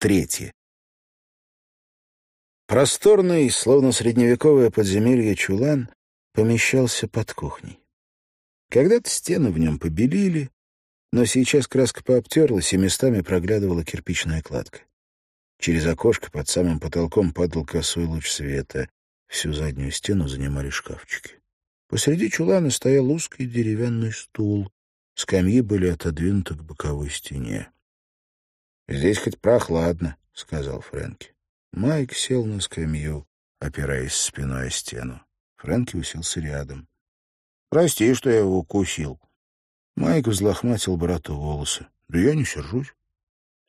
Третье. Просторный, словно средневековое подземелье чулан, помещался под кухней. Когда-то стены в нем побелили, но сейчас краска пообтерлась, и местами проглядывала кирпичная кладка. Через окошко под самым потолком падал косой луч света. Всю заднюю стену занимали шкафчики. Посреди чулана стоял узкий деревянный стул. Скамьи были отодвинуты к боковой стене. «Здесь хоть прохладно», — сказал Фрэнки. Майк сел на скамью, опираясь спиной о стену. Фрэнки уселся рядом. «Прости, что я его укусил». Майк взлохматил брату волосы. «Да я не сержусь».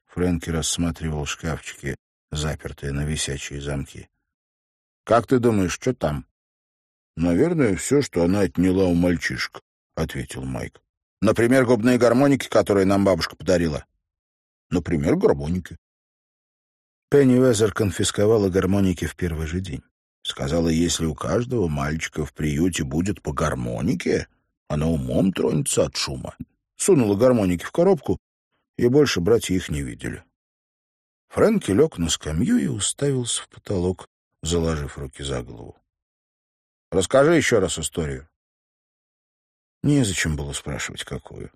Фрэнки рассматривал шкафчики, запертые на висячие замки. «Как ты думаешь, что там?» «Наверное, все, что она отняла у мальчишек», — ответил Майк. «Например, губные гармоники, которые нам бабушка подарила». «Например, гармоники». Пенни Везер конфисковала гармоники в первый же день. Сказала, если у каждого мальчика в приюте будет по гармонике, она умом тронется от шума. Сунула гармоники в коробку, и больше братья их не видели. Фрэнки лег на скамью и уставился в потолок, заложив руки за голову. «Расскажи еще раз историю». Незачем было спрашивать, какую.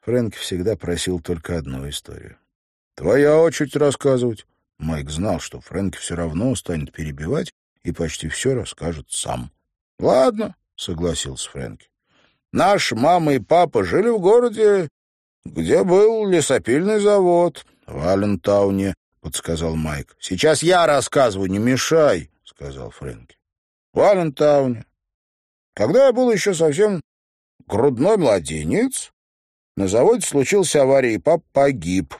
Фрэнки всегда просил только одну историю. «Твоя очередь рассказывать». Майк знал, что Фрэнк все равно станет перебивать и почти все расскажет сам. — Ладно, — согласился Фрэнки. — Наш мама и папа жили в городе, где был лесопильный завод. — В Аллентауне, — подсказал Майк. — Сейчас я рассказываю, не мешай, — сказал Фрэнки. — В Аллентауне. Когда я был еще совсем грудной младенец, на заводе случилась авария, и папа погиб.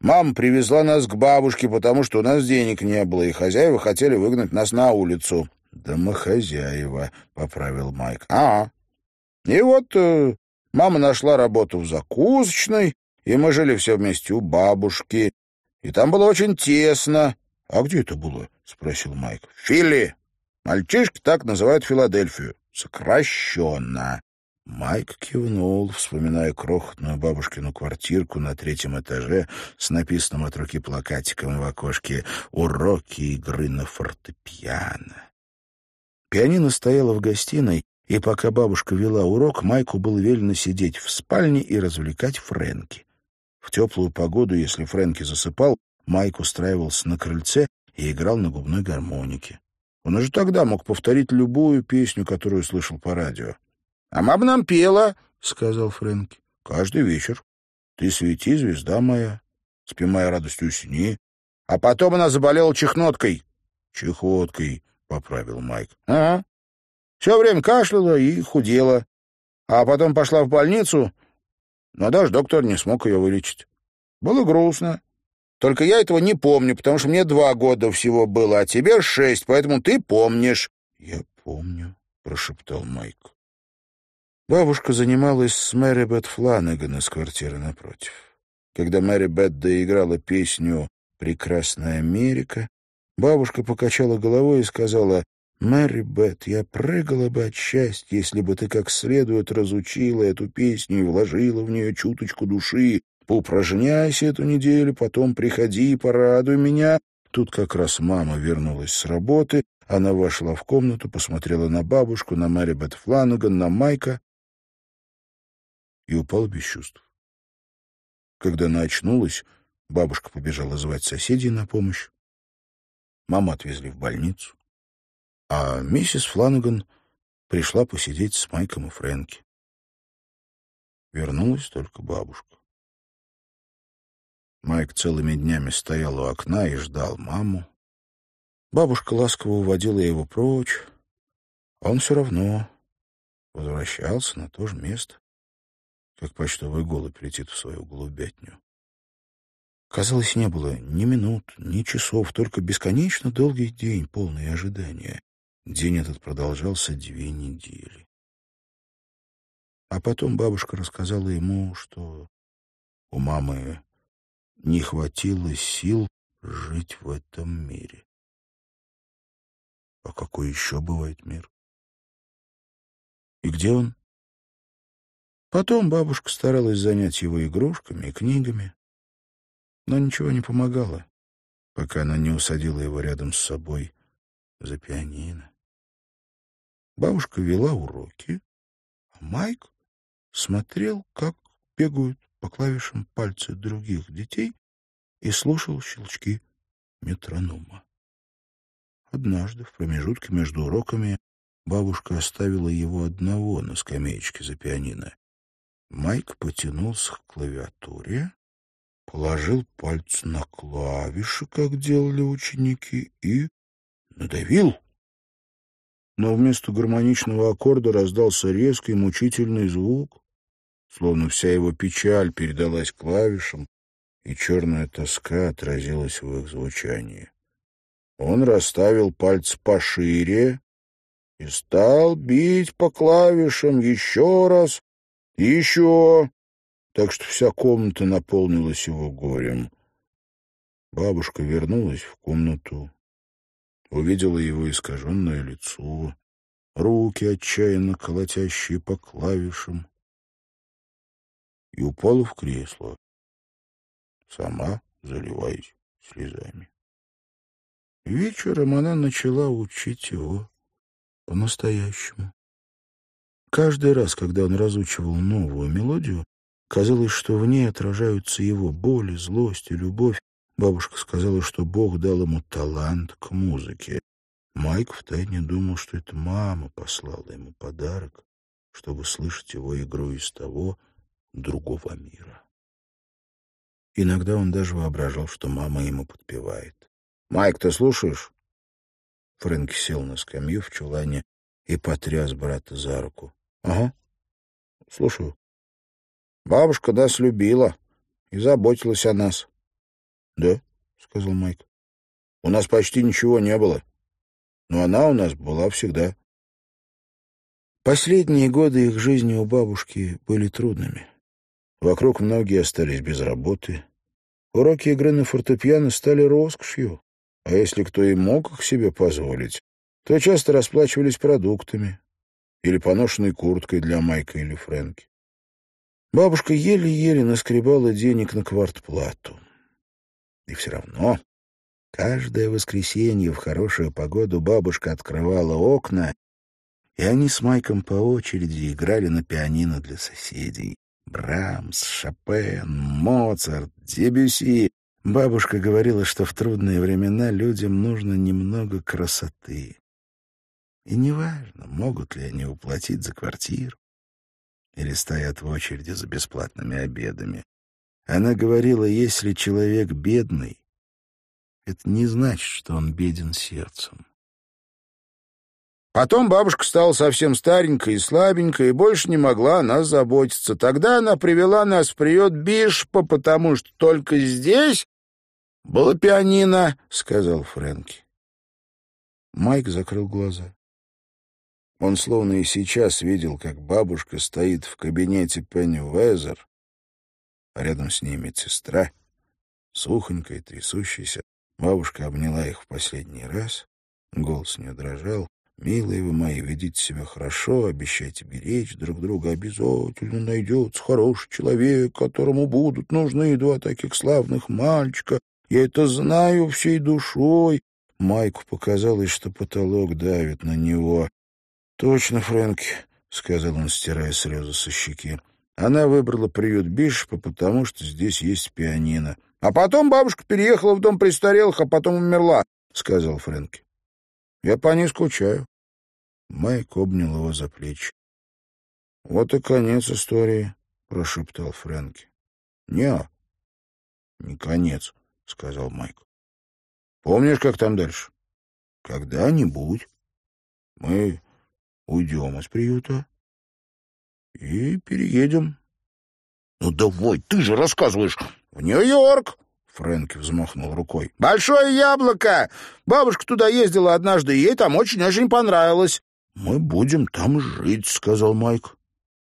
Мама привезла нас к бабушке, потому что у нас денег не было, и хозяева хотели выгнать нас на улицу. «Домохозяева», — поправил Майк. «А, и вот э, мама нашла работу в закусочной, и мы жили все вместе у бабушки. И там было очень тесно». «А где это было?» — спросил Майк. «Филли. Мальчишки так называют Филадельфию. Сокращенно. Майк кивнул, вспоминая крохотную бабушкину квартирку на третьем этаже с написанным от руки плакатиком в окошке «Уроки игры на фортепиано». Пианино стояло в гостиной, и пока бабушка вела урок, Майку было велено сидеть в спальне и развлекать Фрэнки. В теплую погоду, если Фрэнки засыпал, Майк устраивался на крыльце и играл на губной гармонике. Он уже тогда мог повторить любую песню, которую слышал по радио. — А мама нам пела, — сказал Фрэнки. — Каждый вечер. Ты свети, звезда моя, спи моя радостью сини. А потом она заболела чехноткой. — Чехоткой, — поправил Майк. — Ага. Все время кашляла и худела. А потом пошла в больницу, но даже доктор не смог ее вылечить. Было грустно. Только я этого не помню, потому что мне два года всего было, а тебе шесть, поэтому ты помнишь. — Я помню, — прошептал Майк. Бабушка занималась с Мэри Бет Фланаган из квартиры напротив. Когда Мэри Бет доиграла песню «Прекрасная Америка», бабушка покачала головой и сказала, «Мэри Бет, я прыгала бы от счастья, если бы ты как следует разучила эту песню и вложила в нее чуточку души. Поупражняйся эту неделю, потом приходи и порадуй меня». Тут как раз мама вернулась с работы, она вошла в комнату, посмотрела на бабушку, на Мэри Бет Фланаган, на Майка и упала без чувств. Когда она очнулась, бабушка побежала звать соседей на помощь. Маму отвезли в больницу, а миссис Фланаган пришла посидеть с Майком и Фрэнки. Вернулась только бабушка. Майк целыми днями стоял у окна и ждал маму. Бабушка ласково уводила его прочь, а он все равно возвращался на то же место как почтовый голубь летит в свою голубятню. Казалось, не было ни минут, ни часов, только бесконечно долгий день, полный ожидания. День этот продолжался две недели. А потом бабушка рассказала ему, что у мамы не хватило сил жить в этом мире. А какой еще бывает мир? И где он? Потом бабушка старалась занять его игрушками и книгами, но ничего не помогало. пока она не усадила его рядом с собой за пианино. Бабушка вела уроки, а Майк смотрел, как бегают по клавишам пальцы других детей и слушал щелчки метронома. Однажды, в промежутке между уроками, бабушка оставила его одного на скамеечке за пианино. Майк потянулся к клавиатуре, положил пальцы на клавиши, как делали ученики, и надавил. Но вместо гармоничного аккорда раздался резкий мучительный звук, словно вся его печаль передалась клавишам, и черная тоска отразилась в их звучании. Он расставил пальцы пошире и стал бить по клавишам еще раз и еще, так что вся комната наполнилась его горем. Бабушка вернулась в комнату, увидела его искаженное лицо, руки, отчаянно колотящие по клавишам, и упала в кресло, сама заливаясь слезами. Вечером она начала учить его по-настоящему. Каждый раз, когда он разучивал новую мелодию, казалось, что в ней отражаются его боль, злость и любовь. Бабушка сказала, что Бог дал ему талант к музыке. Майк втайне думал, что это мама послала ему подарок, чтобы слышать его игру из того другого мира. Иногда он даже воображал, что мама ему подпевает. «Майк, ты слушаешь?» Фрэнк сел на скамью в чулане и потряс брата за руку. «Ага, слушаю. Бабушка нас любила и заботилась о нас». «Да», — сказал Майк. «У нас почти ничего не было, но она у нас была всегда». Последние годы их жизни у бабушки были трудными. Вокруг многие остались без работы. Уроки игры на фортепиано стали роскошью, а если кто и мог их себе позволить, то часто расплачивались продуктами или поношенной курткой для Майка или Фрэнки. Бабушка еле-еле наскребала денег на квартплату. И все равно каждое воскресенье в хорошую погоду бабушка открывала окна, и они с Майком по очереди играли на пианино для соседей. Брамс, Шопен, Моцарт, Дебюси Бабушка говорила, что в трудные времена людям нужно немного красоты. И неважно, могут ли они уплатить за квартиру или стоят в очереди за бесплатными обедами. Она говорила, если человек бедный, это не значит, что он беден сердцем. Потом бабушка стала совсем старенькая и слабенькая, и больше не могла о нас заботиться. Тогда она привела нас в приют Бишпа, потому что только здесь было пианино, — сказал Фрэнки. Майк закрыл глаза. Он словно и сейчас видел, как бабушка стоит в кабинете Пенни Уэзер, а рядом с ней медсестра, сухонькая, трясущаяся. Бабушка обняла их в последний раз, голос не дрожал. «Милые вы мои, ведите себя хорошо, обещайте беречь друг друга, обязательно найдется хороший человек, которому будут нужны два таких славных мальчика, я это знаю всей душой. Майку показалось, что потолок давит на него. «Точно, Фрэнки», — сказал он, стирая слезы со щеки. Она выбрала приют Бишопа, потому что здесь есть пианино. «А потом бабушка переехала в дом престарелых, а потом умерла», — сказал Фрэнки. «Я по ней скучаю». Майк обнял его за плечи. «Вот и конец истории», — прошептал Фрэнки. «Не, не конец», — сказал Майк. «Помнишь, как там дальше?» «Когда-нибудь мы уйдем из приюта и переедем». «Ну давай, ты же рассказываешь!» «В Нью-Йорк!» — Фрэнки взмахнул рукой. «Большое яблоко! Бабушка туда ездила однажды, ей там очень-очень понравилось». «Мы будем там жить», — сказал Майк.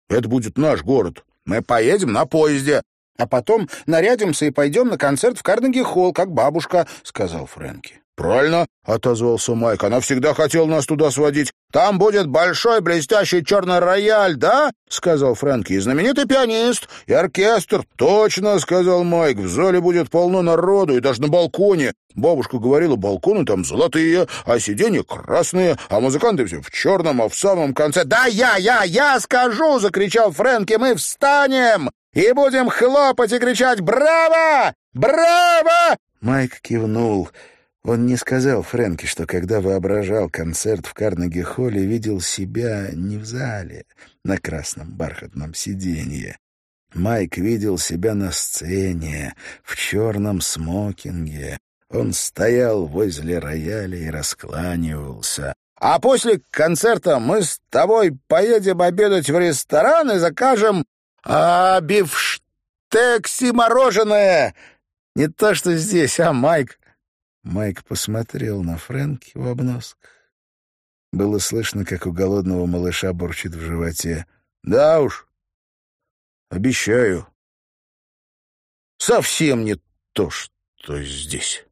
«Это будет наш город. Мы поедем на поезде. А потом нарядимся и пойдем на концерт в Карнеги-холл, как бабушка», — сказал Фрэнки. «Правильно», — отозвался Майк. «Она всегда хотела нас туда сводить. Там будет большой блестящий черный рояль, да?» — сказал Фрэнки. «И знаменитый пианист, и оркестр». «Точно», — сказал Майк. «В зале будет полно народу, и даже на балконе. Бабушка говорила, балконы там золотые, а сиденья красные, а музыканты все в черном, а в самом конце...» «Да я, я, я скажу!» — закричал Фрэнки. «Мы встанем и будем хлопать и кричать «Браво! Браво!» Майк кивнул. Он не сказал Фрэнке, что когда воображал концерт в Карнеги-холле, видел себя не в зале, на красном бархатном сиденье. Майк видел себя на сцене, в черном смокинге. Он стоял возле рояля и раскланивался. «А после концерта мы с тобой поедем обедать в ресторан и закажем а, бифштекси мороженое. Не то, что здесь, а, Майк?» Майк посмотрел на Фрэнки в обносках. Было слышно, как у голодного малыша бурчит в животе. «Да уж, обещаю, совсем не то, что здесь».